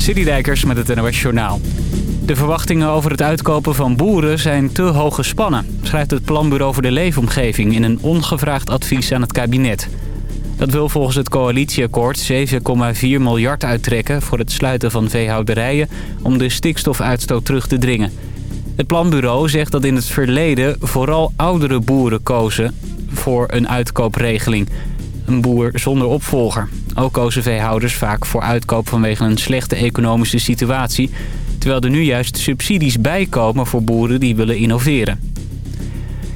Citydijkers met het NOS Journaal. De verwachtingen over het uitkopen van boeren zijn te hoog gespannen... schrijft het Planbureau voor de Leefomgeving in een ongevraagd advies aan het kabinet. Dat wil volgens het coalitieakkoord 7,4 miljard uittrekken... voor het sluiten van veehouderijen om de stikstofuitstoot terug te dringen. Het planbureau zegt dat in het verleden vooral oudere boeren kozen voor een uitkoopregeling. Een boer zonder opvolger. Ook kozen veehouders vaak voor uitkoop vanwege een slechte economische situatie... terwijl er nu juist subsidies bijkomen voor boeren die willen innoveren.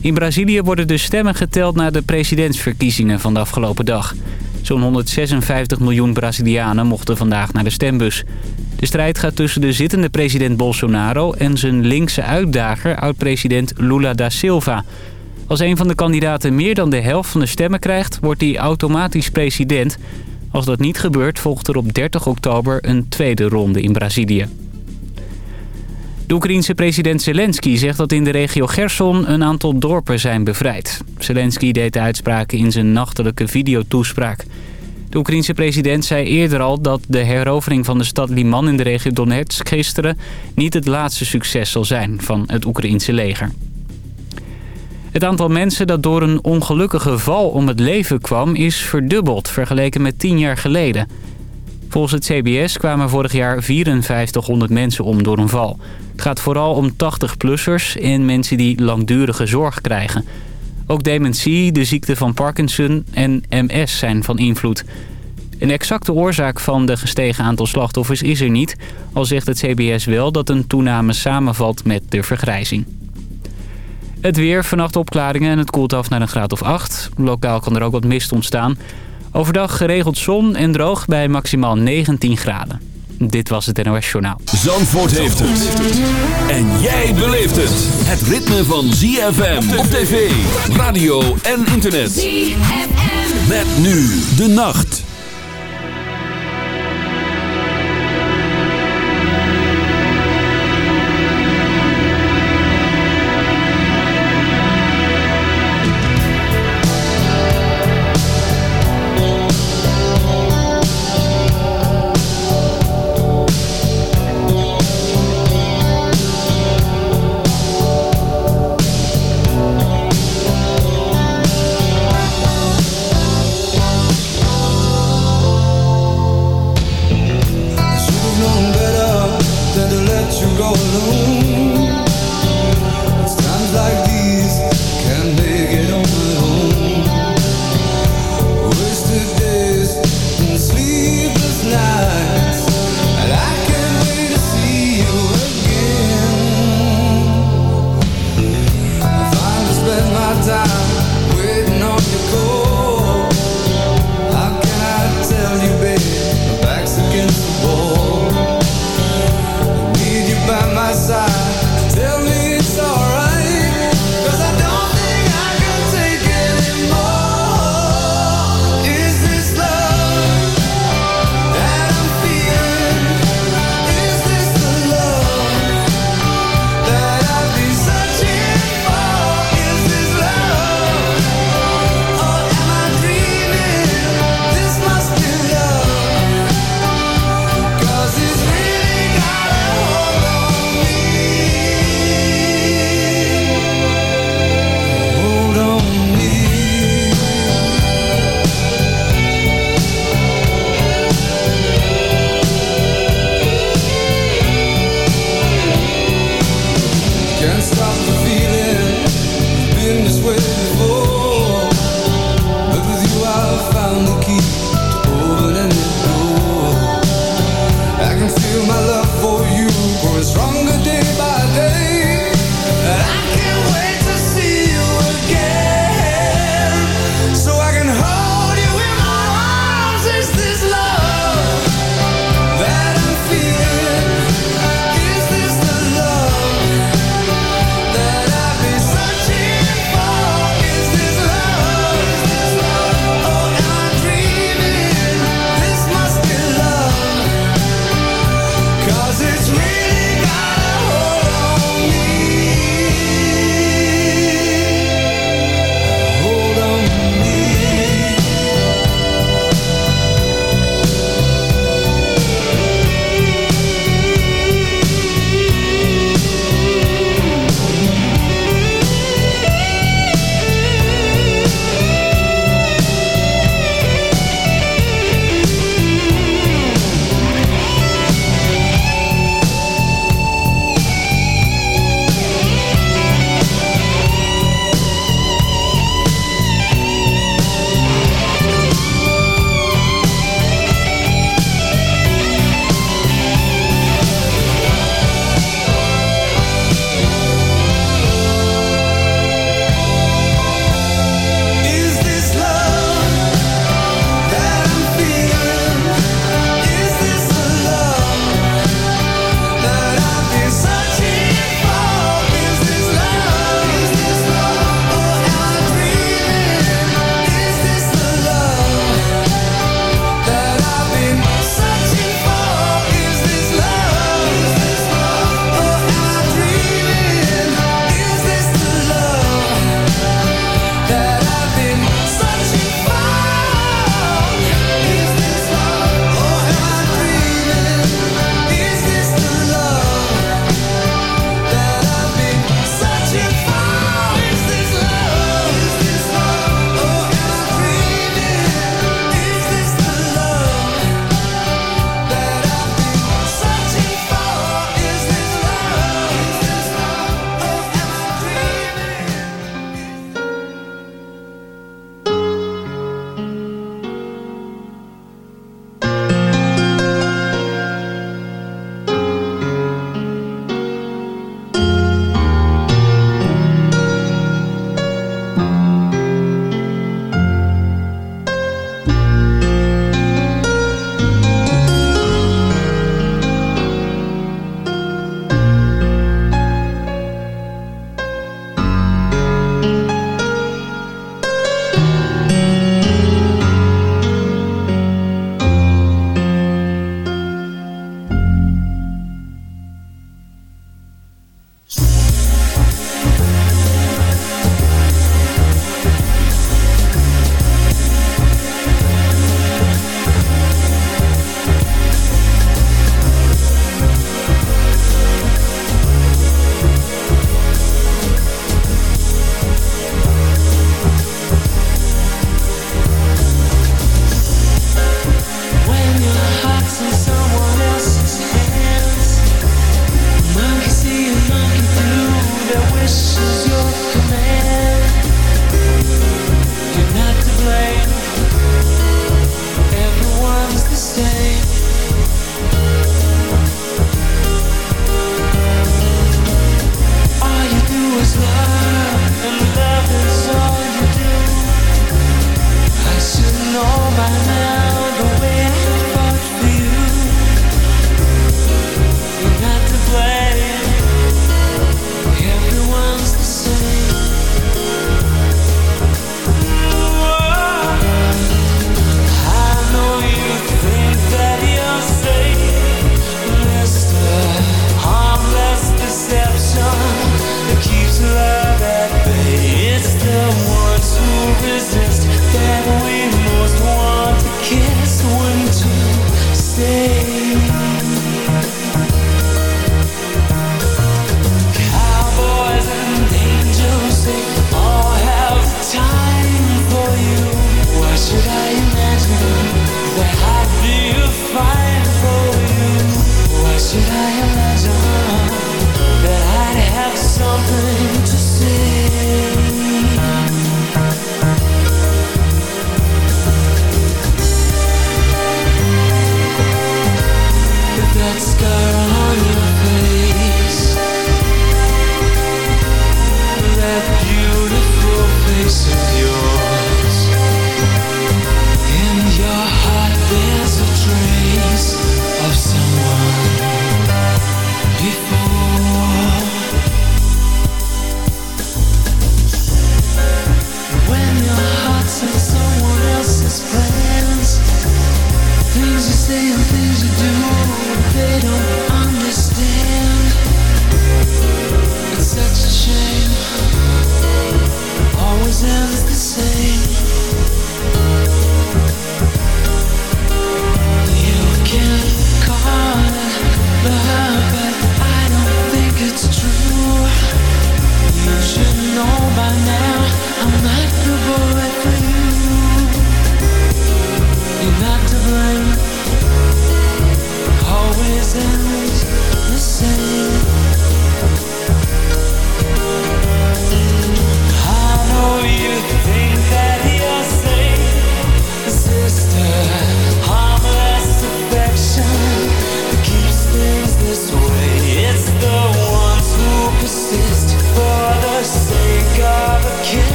In Brazilië worden de stemmen geteld na de presidentsverkiezingen van de afgelopen dag. Zo'n 156 miljoen Brazilianen mochten vandaag naar de stembus. De strijd gaat tussen de zittende president Bolsonaro en zijn linkse uitdager, oud-president Lula da Silva... Als een van de kandidaten meer dan de helft van de stemmen krijgt, wordt hij automatisch president. Als dat niet gebeurt, volgt er op 30 oktober een tweede ronde in Brazilië. De Oekraïense president Zelensky zegt dat in de regio Gerson een aantal dorpen zijn bevrijd. Zelensky deed de uitspraken in zijn nachtelijke videotoespraak. De Oekraïense president zei eerder al dat de herovering van de stad Liman in de regio Donetsk gisteren niet het laatste succes zal zijn van het Oekraïense leger. Het aantal mensen dat door een ongelukkige val om het leven kwam is verdubbeld vergeleken met 10 jaar geleden. Volgens het CBS kwamen vorig jaar 5400 mensen om door een val. Het gaat vooral om 80-plussers en mensen die langdurige zorg krijgen. Ook dementie, de ziekte van Parkinson en MS zijn van invloed. Een exacte oorzaak van de gestegen aantal slachtoffers is er niet... al zegt het CBS wel dat een toename samenvalt met de vergrijzing. Het weer, vannacht opklaringen en het koelt af naar een graad of 8. Lokaal kan er ook wat mist ontstaan. Overdag geregeld zon en droog bij maximaal 19 graden. Dit was het NOS Journaal. Zandvoort heeft het. En jij beleeft het. Het ritme van ZFM op tv, radio en internet. ZFM. Met nu de nacht.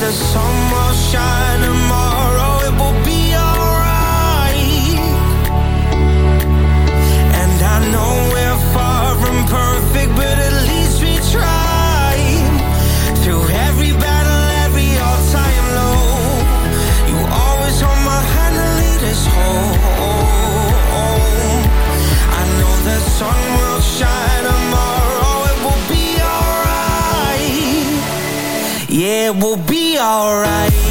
the sun will shine tomorrow It will be alright. And I know we're far from perfect But at least we tried. Through every battle, every all-time low You always hold my hand and lead us home. I know the sun it will be alright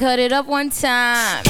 cut it up one time.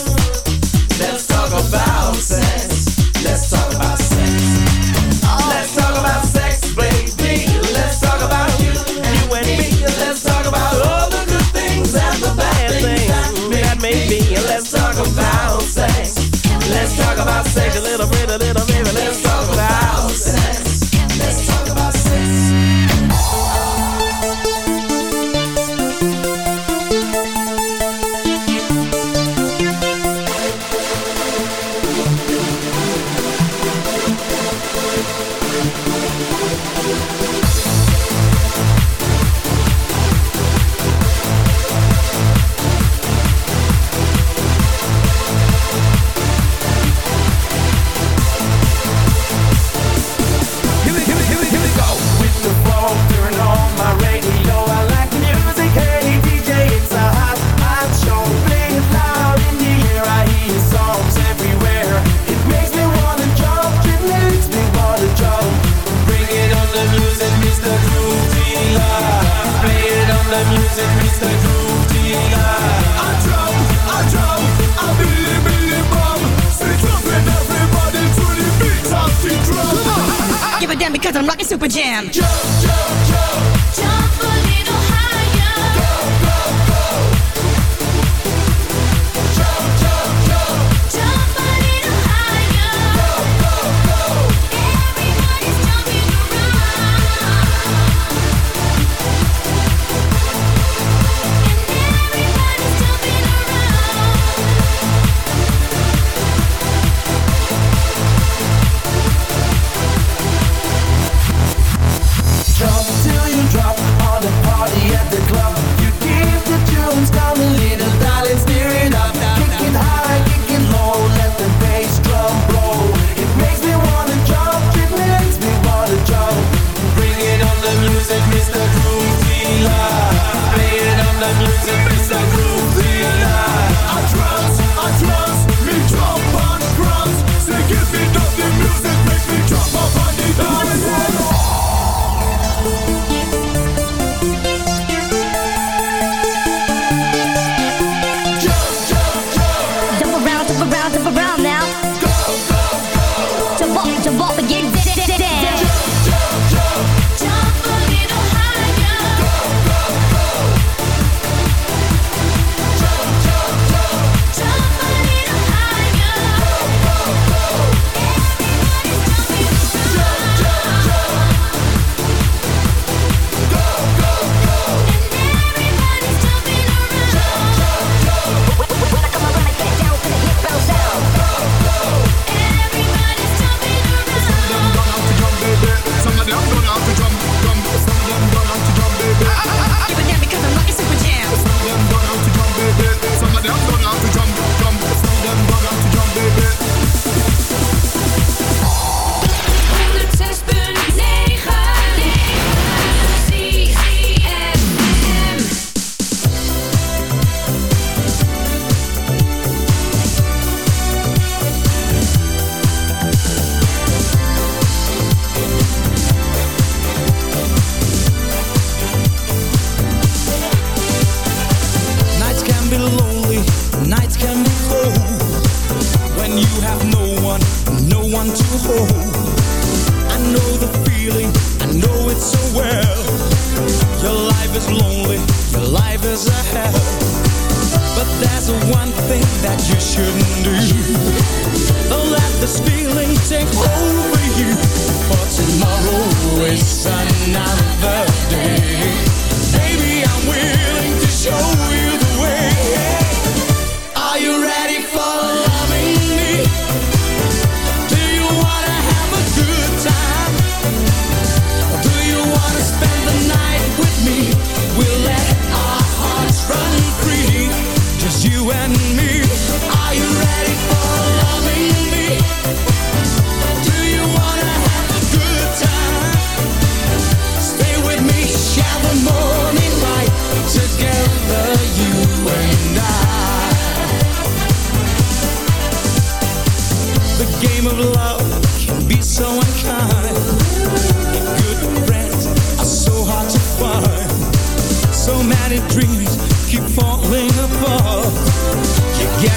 is lonely, your life is a hell. But there's one thing that you shouldn't do. Don't let this feeling take over you. For tomorrow is another.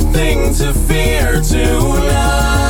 Nothing to fear tonight.